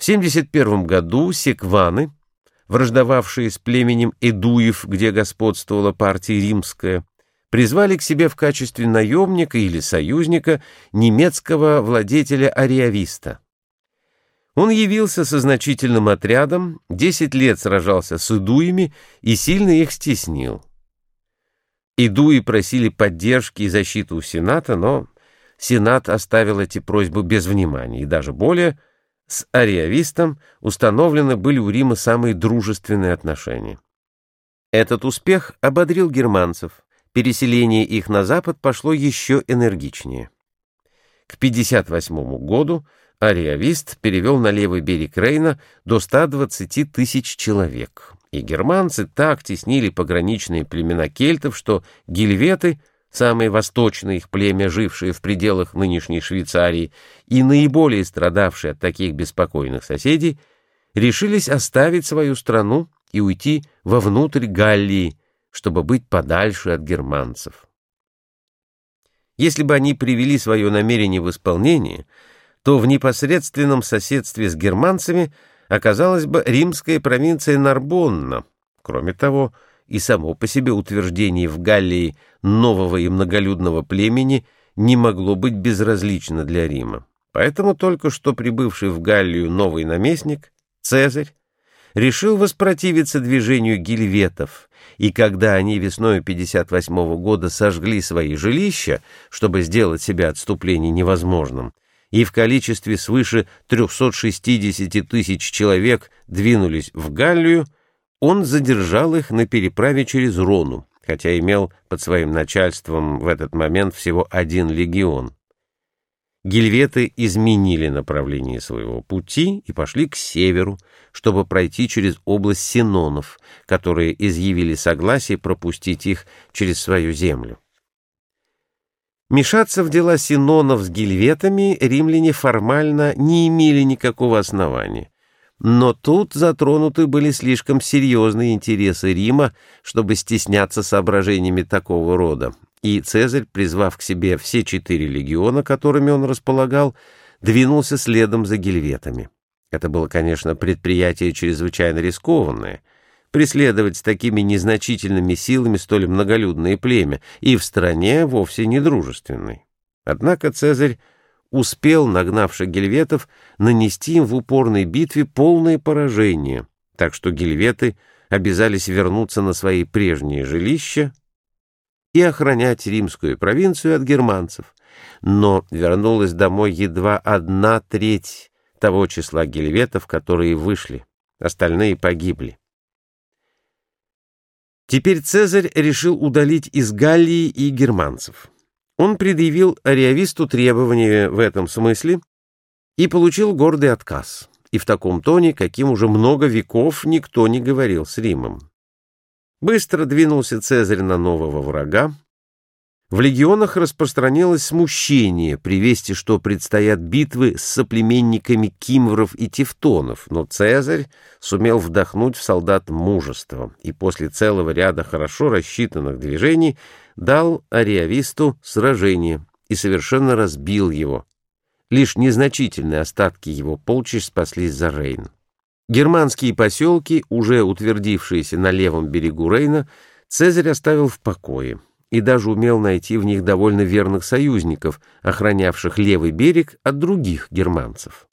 В 71 году секваны, враждовавшие с племенем Эдуев, где господствовала партия римская, призвали к себе в качестве наемника или союзника немецкого владетеля Ариависта. Он явился со значительным отрядом, 10 лет сражался с идуями и сильно их стеснил. Идуи просили поддержки и защиты у Сената, но Сенат оставил эти просьбы без внимания, и даже более, с ариавистом установлены были у Рима самые дружественные отношения. Этот успех ободрил германцев, переселение их на запад пошло еще энергичнее. К 58 году ариавист перевел на левый берег Рейна до 120 тысяч человек, и германцы так теснили пограничные племена кельтов, что гильветы, самые восточные их племя, жившие в пределах нынешней Швейцарии и наиболее страдавшие от таких беспокойных соседей, решились оставить свою страну и уйти вовнутрь Галлии, чтобы быть подальше от германцев. Если бы они привели свое намерение в исполнение, то в непосредственном соседстве с германцами оказалась бы римская провинция Нарбонна. Кроме того, и само по себе утверждение в Галлии нового и многолюдного племени не могло быть безразлично для Рима. Поэтому только что прибывший в Галлию новый наместник, Цезарь, решил воспротивиться движению гильветов, и когда они весной 58 -го года сожгли свои жилища, чтобы сделать себе отступление невозможным, и в количестве свыше 360 тысяч человек двинулись в Галлию, он задержал их на переправе через Рону, хотя имел под своим начальством в этот момент всего один легион. Гильветы изменили направление своего пути и пошли к северу, чтобы пройти через область Синонов, которые изъявили согласие пропустить их через свою землю. Мешаться в дела Синонов с гильветами римляне формально не имели никакого основания. Но тут затронуты были слишком серьезные интересы Рима, чтобы стесняться соображениями такого рода, и Цезарь, призвав к себе все четыре легиона, которыми он располагал, двинулся следом за гельветами. Это было, конечно, предприятие чрезвычайно рискованное — преследовать с такими незначительными силами столь многолюдное племя, и в стране вовсе не дружественной. Однако Цезарь успел, нагнавши гельветов, нанести им в упорной битве полное поражение, так что гельветы обязались вернуться на свои прежние жилища и охранять римскую провинцию от германцев, но вернулась домой едва одна треть того числа гельветов, которые вышли, остальные погибли. Теперь Цезарь решил удалить из Галлии и германцев. Он предъявил ариависту требования в этом смысле и получил гордый отказ, и в таком тоне, каким уже много веков никто не говорил с Римом. Быстро двинулся Цезарь на нового врага, в легионах распространилось смущение при вести, что предстоят битвы с соплеменниками кимвров и тевтонов, но Цезарь сумел вдохнуть в солдат мужество и после целого ряда хорошо рассчитанных движений дал ариависту сражение и совершенно разбил его. Лишь незначительные остатки его полчищ спаслись за Рейн. Германские поселки, уже утвердившиеся на левом берегу Рейна, Цезарь оставил в покое и даже умел найти в них довольно верных союзников, охранявших левый берег от других германцев.